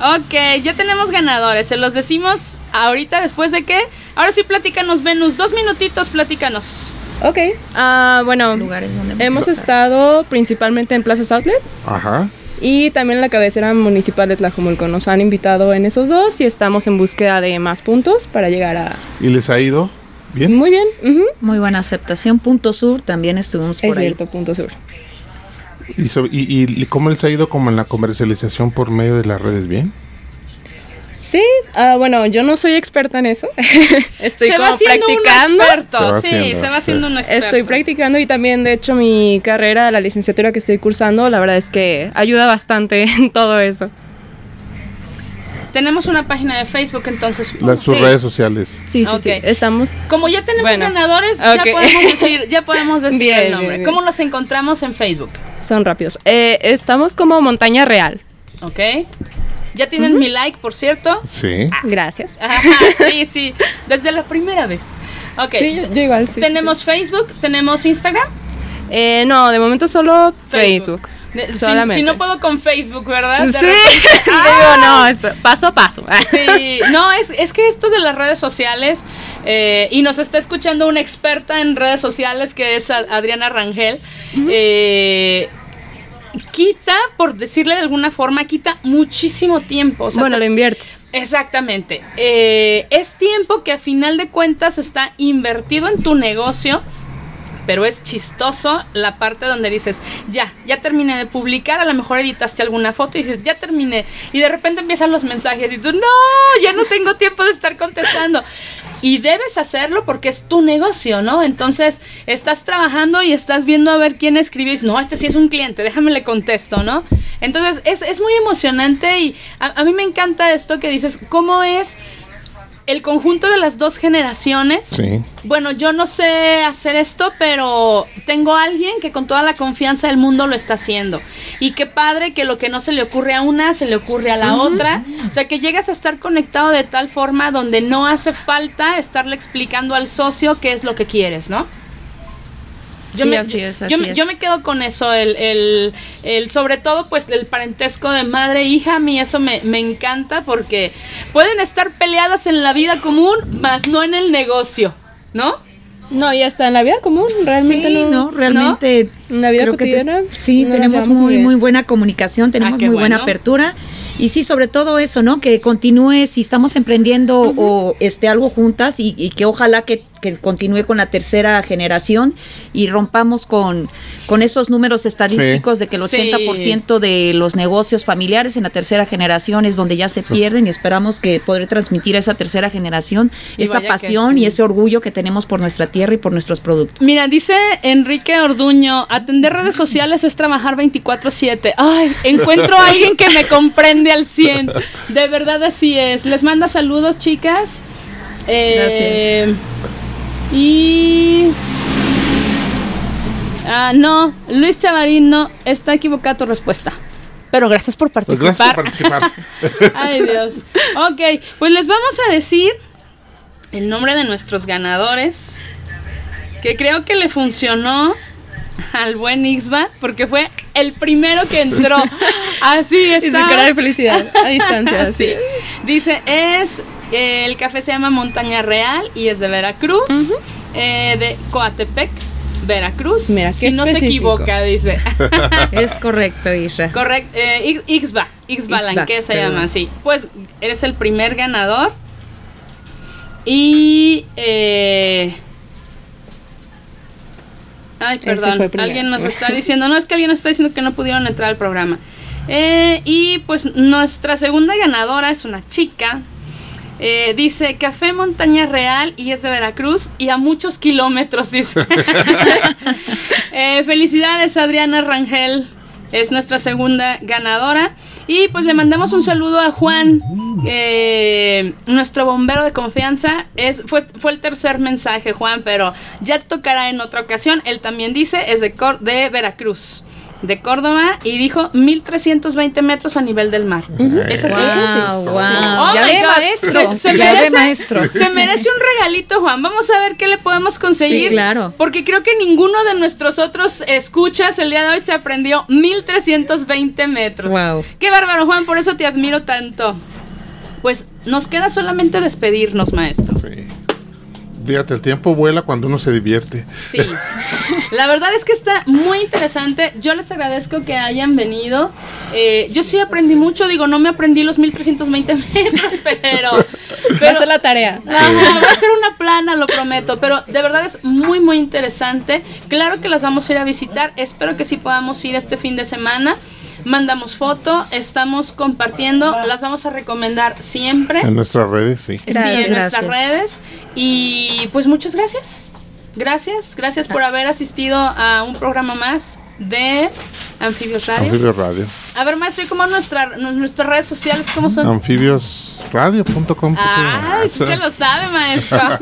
Ok, ya tenemos ganadores. Se los decimos ahorita después de que. Ahora sí, platícanos, Venus. Dos minutitos, platícanos. Ok. ah, bueno, Lugares donde hemos estado. estado principalmente en Plazas Outlet. Ajá. Y también la cabecera municipal de Tlajomulco. Nos han invitado en esos dos y estamos en búsqueda de más puntos para llegar a... ¿Y les ha ido bien? Muy bien. Muy buena aceptación. Punto Sur también estuvimos Es por ahí. cierto, punto sur. ¿Y, so- y, y- y cómo les ha ido como en la comercialización por medio de las redes? ¿Bien? Sí, ah, bueno, yo no soy experta en eso. *laughs* Estoy se como va practicando. un experto. Se va sí, haciendo, se va haciendo sí. un experto. Estoy practicando y también, de hecho, mi carrera, la licenciatura que estoy cursando, la verdad es que ayuda bastante *laughs* en todo eso. Tenemos una página de Facebook, entonces. Las, sus Sí. redes sociales. Sí, sí. Estamos. Como ya tenemos Bueno, ganadores, ya podemos *laughs* decir, ya podemos decir Bien, el bien, nombre. bien. ¿Cómo nos encontramos en Facebook? Son rápidos. Eh, estamos como Montaña Real. ¿Ok? Ya tienen mi like, por cierto. Sí. Gracias. Ajá, sí, sí. Desde la primera vez. Ok. Sí, yo, yo igual. sí, tenemos sí. Facebook, tenemos Instagram. Eh, no, de momento solo Facebook. De- si- no puedo con Facebook, ¿verdad? De Sí, repente- *laughs* digo, no, paso a paso. *laughs* Sí, no, es, es que esto de las redes sociales, eh, y nos está escuchando una experta en redes sociales que es Adriana Rangel, eh, quita, por decirle de alguna forma, quita muchísimo tiempo. O sea, bueno, lo inviertes. Exactamente. Eh, es tiempo que a final de cuentas está invertido en tu negocio. Pero es chistoso la parte donde dices, ya, ya terminé de publicar, a lo mejor editaste alguna foto y dices, ya terminé. Y de repente empiezan los mensajes y tú, no, ya no tengo tiempo de estar contestando. Y debes hacerlo porque es tu negocio, ¿no? Entonces, estás trabajando y estás viendo a ver quién dices, no, este sí es un cliente, déjame le contesto, ¿no? Entonces, es, es muy emocionante y a, a mí me encanta esto que dices, ¿cómo es el conjunto de las dos generaciones? Sí. Bueno, yo no sé hacer esto, pero tengo a alguien que con toda la confianza del mundo lo está haciendo. Y qué padre que lo que no se le ocurre a una, se le ocurre a la otra. O sea, que llegas a estar conectado de tal forma donde no hace falta estarle explicando al socio qué es lo que quieres, ¿no? Sí, así es, yo así me- es. yo me quedo con eso, el, el, el- sobre todo pues el parentesco de madre e hija, a mí eso me, me encanta porque pueden estar peleadas en la vida común, más no en el negocio, ¿no? No, y hasta en la vida común, realmente sí, no. no, realmente. En la vida te- cotidiana, sí, no tenemos muy, muy buena comunicación, tenemos Ah, muy buena apertura. Y sí, sobre todo eso, ¿no? Que continúe, si estamos emprendiendo o este algo juntas y, y que ojalá que, que continúe con la tercera generación y rompamos con, con esos números estadísticos de que el Sí. 80% de los negocios familiares en la tercera generación es donde ya se pierden y esperamos que poder transmitir a esa tercera generación Y esa pasión sí. y ese orgullo que tenemos por nuestra tierra y por nuestros productos. Mira, dice Enrique Orduño, atender redes sociales es trabajar 24/7. Ay, encuentro a alguien que me comprende al 100. *laughs* De verdad así es. Les manda saludos, chicas. Eh, Y... Ah, no, Luis Chavarín no, está equivocada tu respuesta. Pero gracias por Pues participar. gracias por participar. *laughs* Ay, Dios. Ok, pues les vamos a decir el nombre de nuestros ganadores. Que creo que le funcionó al buen Ixba, porque fue el primero que entró. *laughs* Así Y su está. cara de felicidad a distancia. *laughs* Sí. Dice, es. eh, el café se llama Montaña Real y es de Veracruz, eh, de Coatepec, Veracruz. Mira, si no se equivoca, dice. *laughs* Es correcto, Isra. Correcto. Eh, Ix- Ixba. Ixba, se perdón. llama así. Pues eres el primer ganador. Y. Eh, ay, perdón. Alguien nos *laughs* está diciendo. No, es que alguien nos está diciendo que no pudieron entrar al programa. Eh, y pues nuestra segunda ganadora es una chica. Eh, dice Café Montaña Real y es de Veracruz y a muchos kilómetros, dice. *laughs* *laughs* Eh, felicidades, Adriana Rangel. Es nuestra segunda ganadora. Y pues le mandamos un saludo a Juan, eh, nuestro bombero de confianza. Es, fue, fue el tercer mensaje, Juan, pero ya te tocará en otra ocasión. Él también dice, es de, Cor- de Veracruz, de Córdoba, y dijo 1320 metros a nivel del mar. ¿Es así? Wow, wow. Oh ya maestro. Se, se ya ve, merece, maestro. se merece un regalito, Juan. Vamos a ver qué le podemos conseguir. Sí, claro. Porque creo que ninguno de nuestros otros escuchas el día de hoy se aprendió 1320 metros. Wow. Qué bárbaro, Juan. Por eso te admiro tanto. Pues nos queda solamente despedirnos, maestro. Sí. Fíjate, el tiempo vuela cuando uno se divierte. Sí. *laughs* La verdad es que está muy interesante. Yo les agradezco que hayan venido. Eh, yo sí aprendí mucho. Digo, no me aprendí los 1320 *laughs* metros, pero. Va a pero ser la tarea. Ajá, va a ser una plana, lo prometo. Pero de verdad es muy, muy interesante. Claro que las vamos a ir a visitar. Espero que sí podamos ir este fin de semana. Mandamos foto, estamos compartiendo, las vamos a recomendar siempre. En nuestras redes, sí. Gracias, sí, en nuestras redes. Y pues muchas gracias. Gracias, gracias por haber asistido a un programa más de Anfibios Radio. Anfibios Radio. A ver, maestro, ¿y cómo nuestra, nu- nuestras redes sociales cómo son? Anfibiosradio.com. Ah, sí se lo sabe, maestro. *laughs*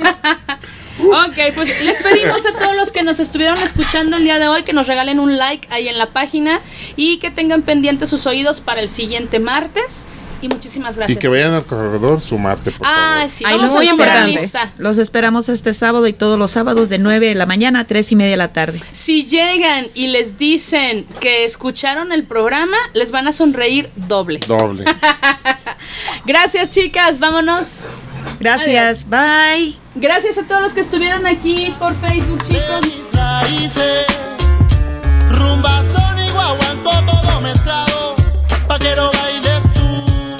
*laughs* ok, pues les pedimos a todos los que nos estuvieron escuchando el día de hoy que nos regalen un like ahí en la página y que tengan pendientes sus oídos para el siguiente martes. Y muchísimas Y gracias. que vayan al corredor sumarte, por Ah, favor. sí, Ahí los esperamos. lista. Los esperamos este sábado y todos los sábados de 9 de la mañana a 3 y media de la tarde. Si llegan y les dicen que escucharon el programa, les van a sonreír doble. Doble. *laughs* Gracias, chicas. Vámonos. Gracias, bye. Gracias a todos los que estuvieron aquí por Facebook, chicos. mis raíces. Rumba, son y guaguancó todo mezclado. Pa'